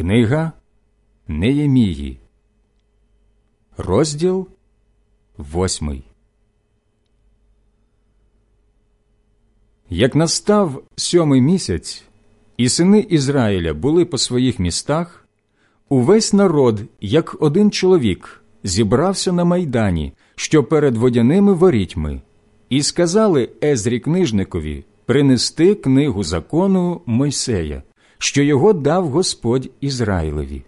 Книга Неємії, розділ восьмий. Як настав сьомий місяць, і сини Ізраїля були по своїх містах, увесь народ, як один чоловік, зібрався на майдані, що перед водяними ворітьми, і сказали Езрі книжникові принести книгу закону Мойсея, що його дав Господь Ізраїлеві.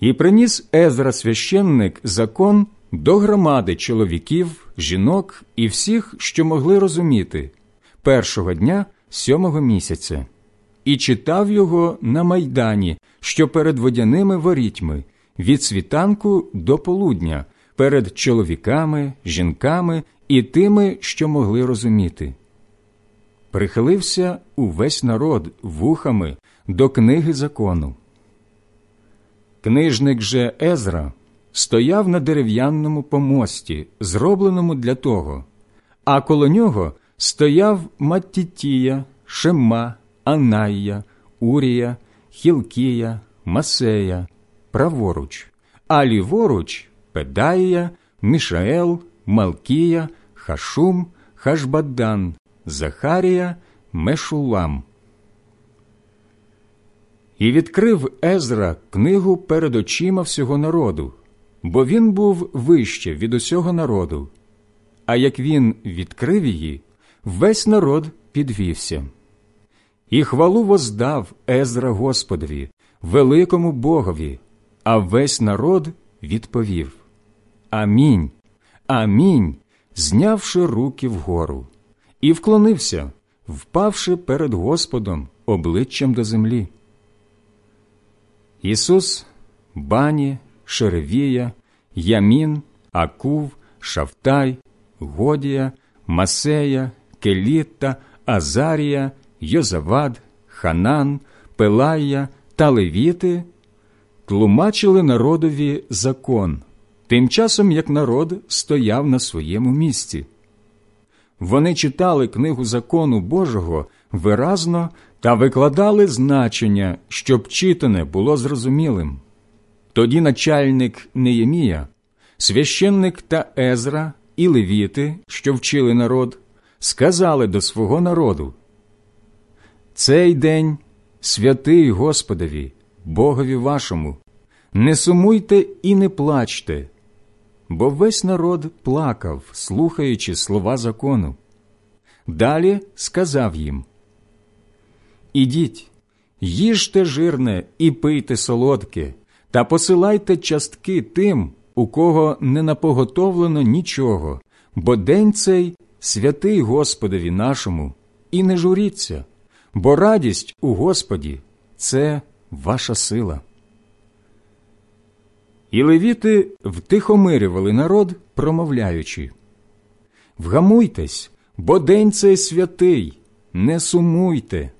І приніс Езра священник закон до громади чоловіків, жінок і всіх, що могли розуміти, першого дня сьомого місяця, і читав його на майдані, що перед водяними ворітьми, від світанку до полудня, перед чоловіками, жінками і тими, що могли розуміти. Прихилився увесь народ вухами до книги закону. Книжник же Езра стояв на дерев'яному помості, зробленому для того, а коло нього стояв Маттітія, Шема, Анайя, Урія, Хілкія, Масея, праворуч, а ліворуч Педаїя, Мішаел, Малкія, Хашум, Хашбадан, Захарія, Мешулам. І відкрив Езра книгу перед очима всього народу, бо він був вище від усього народу. А як він відкрив її, весь народ підвівся. І хвалу воздав Езра Господові, великому Богові, а весь народ відповів Амінь, амінь, знявши руки вгору, і вклонився, впавши перед Господом обличчям до землі. Ісус, Бані, Шеревія, Ямін, Акув, Шавтай, Годія, Масея, Келітта, Азарія, Йозавад, Ханан, Пелая та Левіти тлумачили народові закон, тим часом як народ стояв на своєму місці. Вони читали книгу закону Божого виразно та викладали значення, щоб читане було зрозумілим. Тоді начальник Неємія, священник та Езра і левіти, що вчили народ, сказали до свого народу Цей день святий Господові, Богові вашому, не сумуйте і не плачте, бо весь народ плакав, слухаючи слова закону. Далі сказав їм Ідіть, їжте жирне і пийте солодке, та посилайте частки тим, у кого не напоготовлено нічого, бо день цей святий Господові нашому, і не журіться, бо радість у Господі це ваша сила. І левіти втихомирювали народ, промовляючи Вгамуйтесь, бо день цей святий, не сумуйте.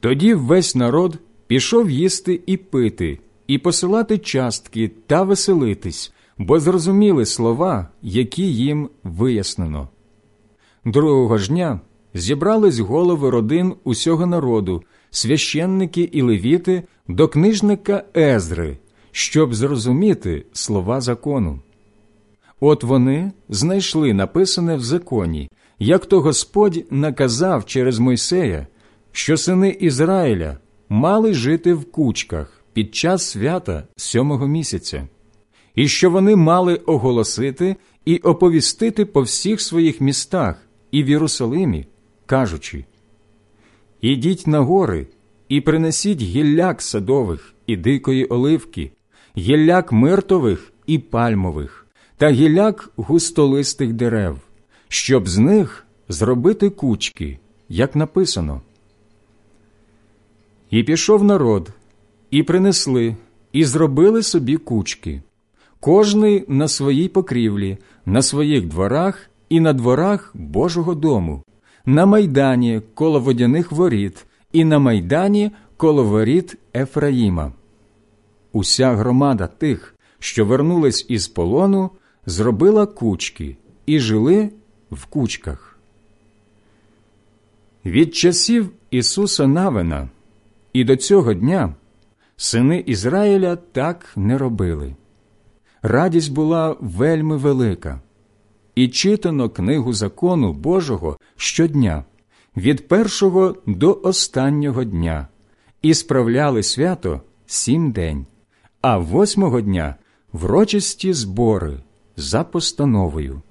Тоді весь народ пішов їсти і пити, і посилати частки та веселитись, бо зрозуміли слова, які їм вияснено. Другого ж дня зібрались голови родин усього народу, священники і левіти до книжника Езри, щоб зрозуміти слова закону. От вони знайшли написане в законі, як то Господь наказав через Мойсея, що сини Ізраїля мали жити в кучках під час свята сьомого місяця, і що вони мали оголосити і оповістити по всіх своїх містах і в Єрусалимі, кажучи Ідіть на гори і принесіть гілляк садових і дикої оливки, гілляк миртових і пальмових, та гілляк густолистих дерев, щоб з них зробити кучки, як написано. І пішов народ, і принесли, і зробили собі кучки, кожний на своїй покрівлі, на своїх дворах і на дворах Божого дому, на майдані коло водяних воріт, і на майдані коло воріт Ефраїма. Уся громада тих, що вернулись із полону, зробила кучки і жили в кучках. Від часів Ісуса Навина І до цього дня сини Ізраїля так не робили. Радість була вельми велика, і читано книгу закону Божого щодня, від першого до останнього дня, і справляли свято сім день, а восьмого дня врочисті збори за постановою.